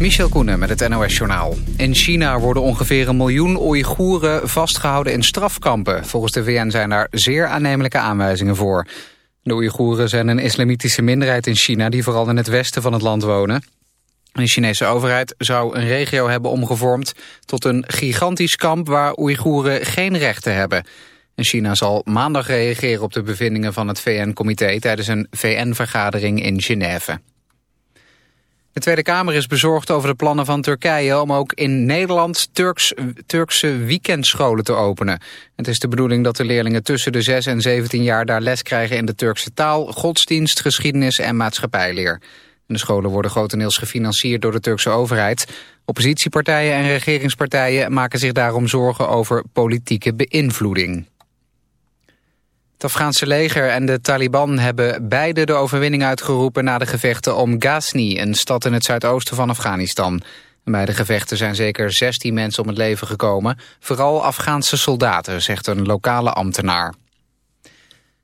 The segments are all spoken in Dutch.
Michel Koenen met het NOS-journaal. In China worden ongeveer een miljoen Oeigoeren vastgehouden in strafkampen. Volgens de VN zijn daar zeer aannemelijke aanwijzingen voor. De Oeigoeren zijn een islamitische minderheid in China... die vooral in het westen van het land wonen. De Chinese overheid zou een regio hebben omgevormd... tot een gigantisch kamp waar Oeigoeren geen rechten hebben. En China zal maandag reageren op de bevindingen van het VN-comité... tijdens een VN-vergadering in Genève. De Tweede Kamer is bezorgd over de plannen van Turkije om ook in Nederland Turks, Turkse weekendscholen te openen. Het is de bedoeling dat de leerlingen tussen de 6 en 17 jaar daar les krijgen in de Turkse taal, godsdienst, geschiedenis en maatschappijleer. De scholen worden grotendeels gefinancierd door de Turkse overheid. Oppositiepartijen en regeringspartijen maken zich daarom zorgen over politieke beïnvloeding. Het Afghaanse leger en de Taliban hebben beide de overwinning uitgeroepen na de gevechten om Ghazni, een stad in het zuidoosten van Afghanistan. Bij de gevechten zijn zeker 16 mensen om het leven gekomen, vooral Afghaanse soldaten, zegt een lokale ambtenaar.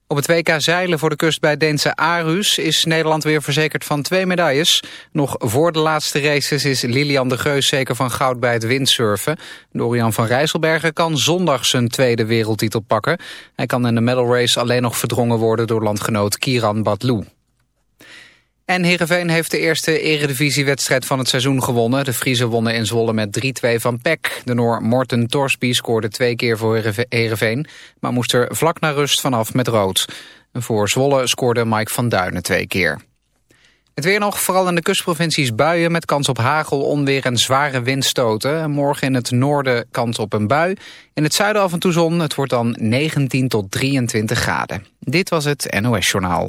Op het WK zeilen voor de kust bij Deense Aarhus is Nederland weer verzekerd van twee medailles. Nog voor de laatste races is Lilian de Geus zeker van goud bij het windsurfen. Dorian van Rijsselbergen kan zondag zijn tweede wereldtitel pakken. Hij kan in de medal race alleen nog verdrongen worden door landgenoot Kiran Batlu. En Heerenveen heeft de eerste eredivisiewedstrijd van het seizoen gewonnen. De Friese wonnen in Zwolle met 3-2 van PEC. De Noor Morten Torsby scoorde twee keer voor Heerenveen... maar moest er vlak na rust vanaf met rood. Voor Zwolle scoorde Mike van Duinen twee keer. Het weer nog, vooral in de kustprovincies buien... met kans op hagel, onweer en zware windstoten. Morgen in het noorden kans op een bui. In het zuiden af en toe zon. Het wordt dan 19 tot 23 graden. Dit was het NOS Journaal.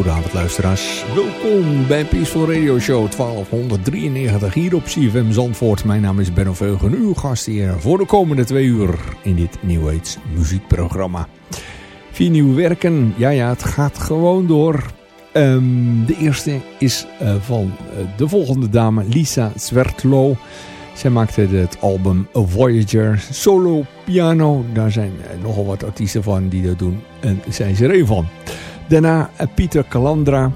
Hele goede avond luisteraars. Welkom bij Peaceful Radio Show 1293 hier op CFM Zandvoort. Mijn naam is Benno Veugen, uw gast hier voor de komende twee uur in dit New Age muziekprogramma. Vier nieuwe werken, ja ja, het gaat gewoon door. Um, de eerste is uh, van uh, de volgende dame, Lisa Zwertlo. Zij maakte het album A Voyager Solo Piano. Daar zijn uh, nogal wat artiesten van die dat doen en zijn ze er een van. Daarna Pieter Calandra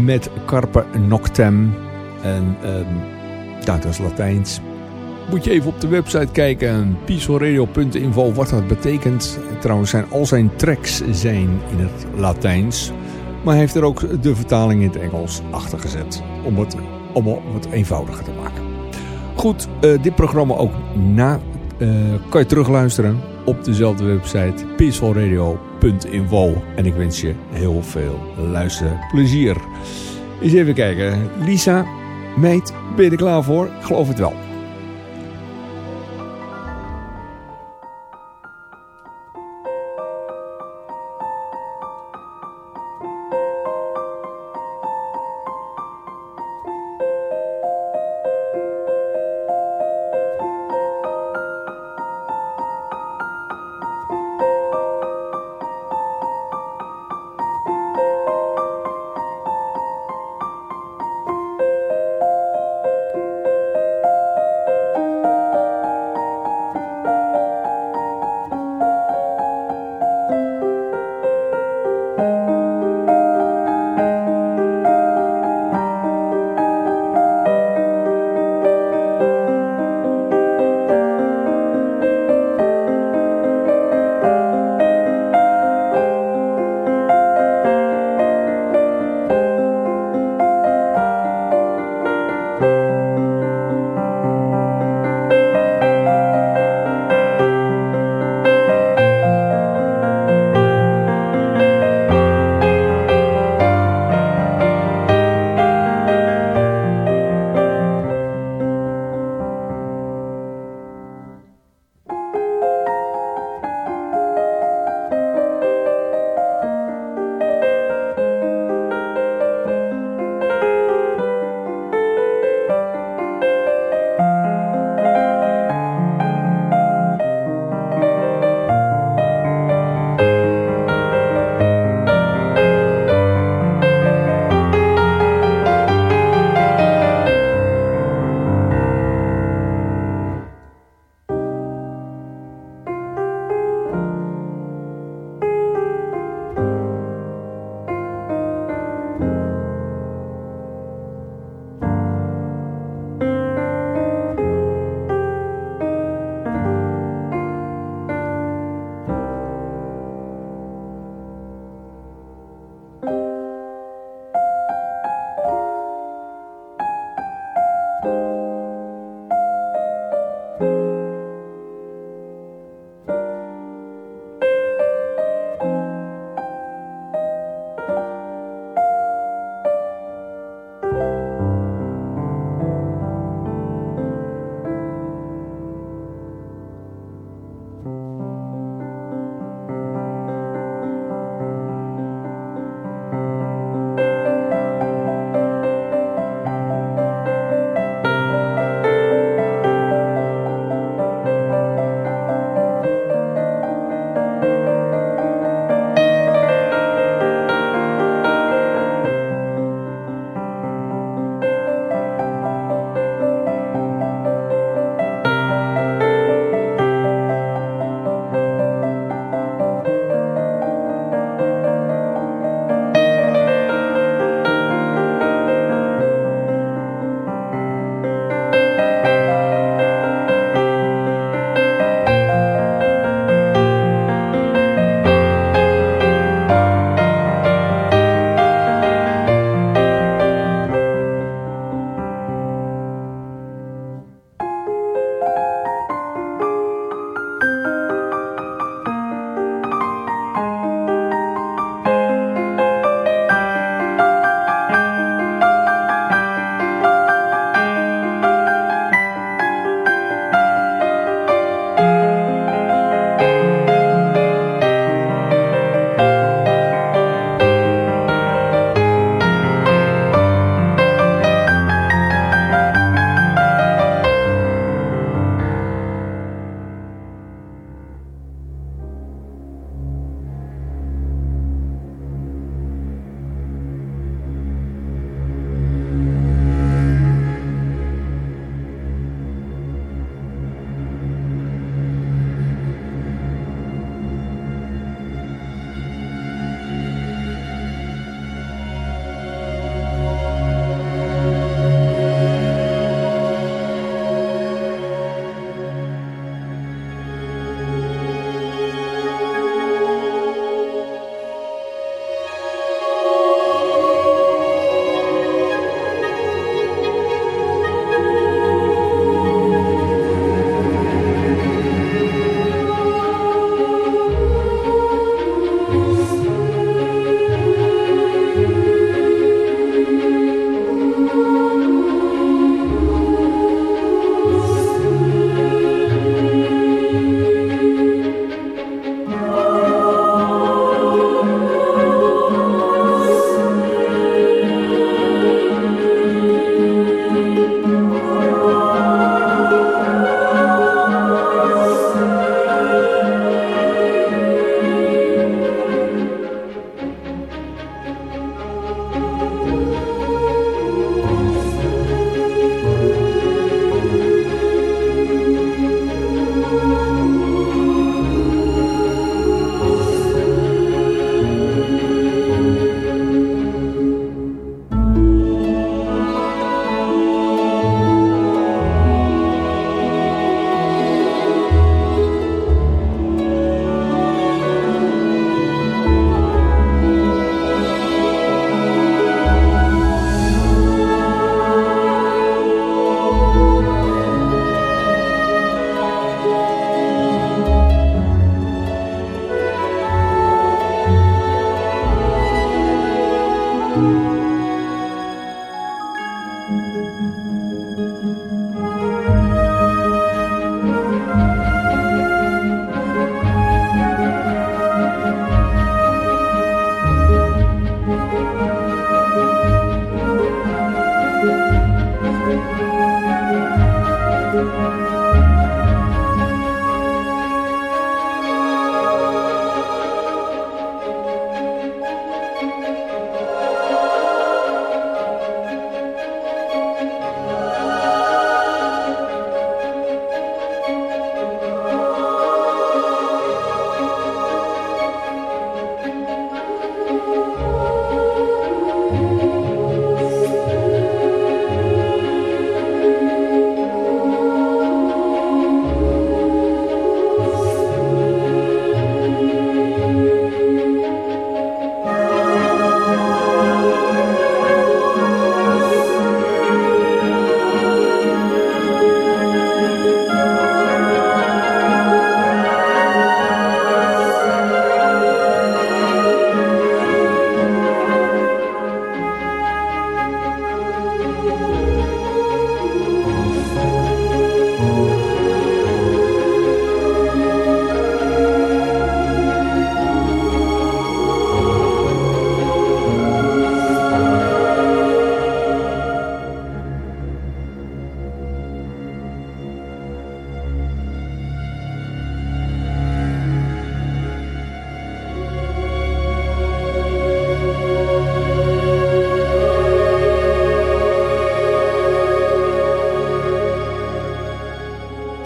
met Carpe Noctem. En um, dat is Latijns. Moet je even op de website kijken, peacefulradio.info, wat dat betekent. Trouwens zijn al zijn tracks zijn in het Latijns. Maar hij heeft er ook de vertaling in het Engels achter gezet. Om het wat eenvoudiger te maken. Goed, uh, dit programma ook na kan je terugluisteren op dezelfde website peacefulradio.info. En ik wens je heel veel luisterplezier. Eens even kijken. Lisa, meid, ben je er klaar voor? Ik geloof het wel.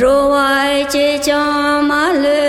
ro wai che cha ma le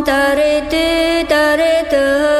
ンタレテタレタ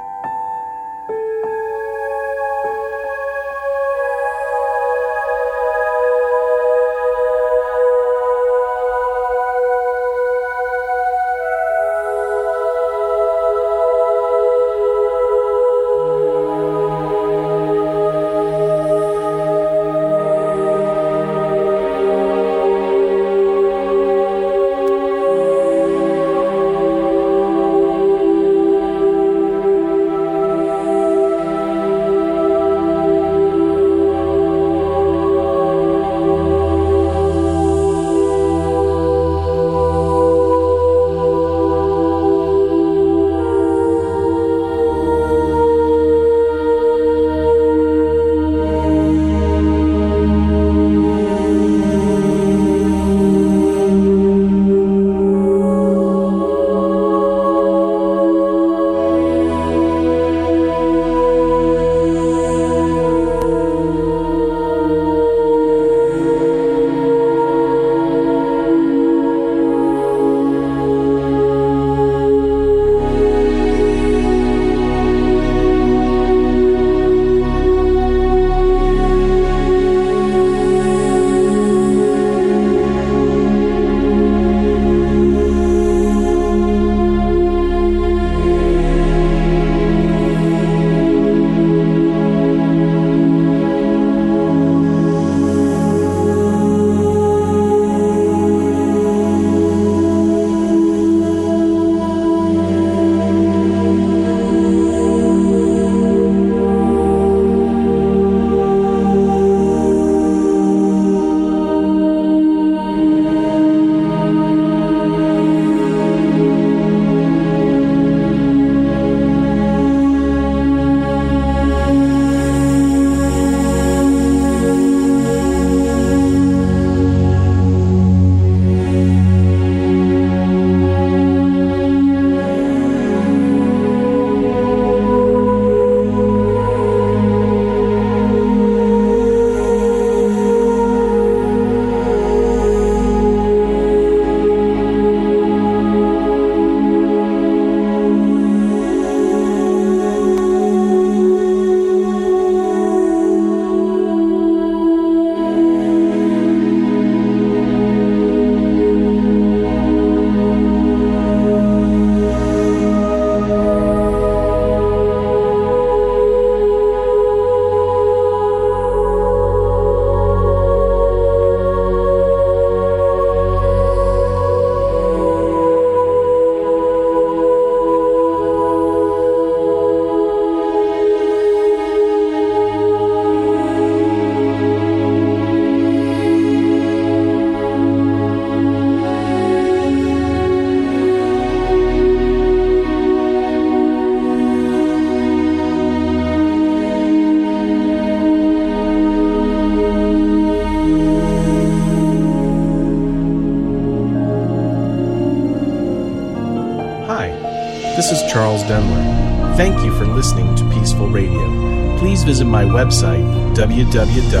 www.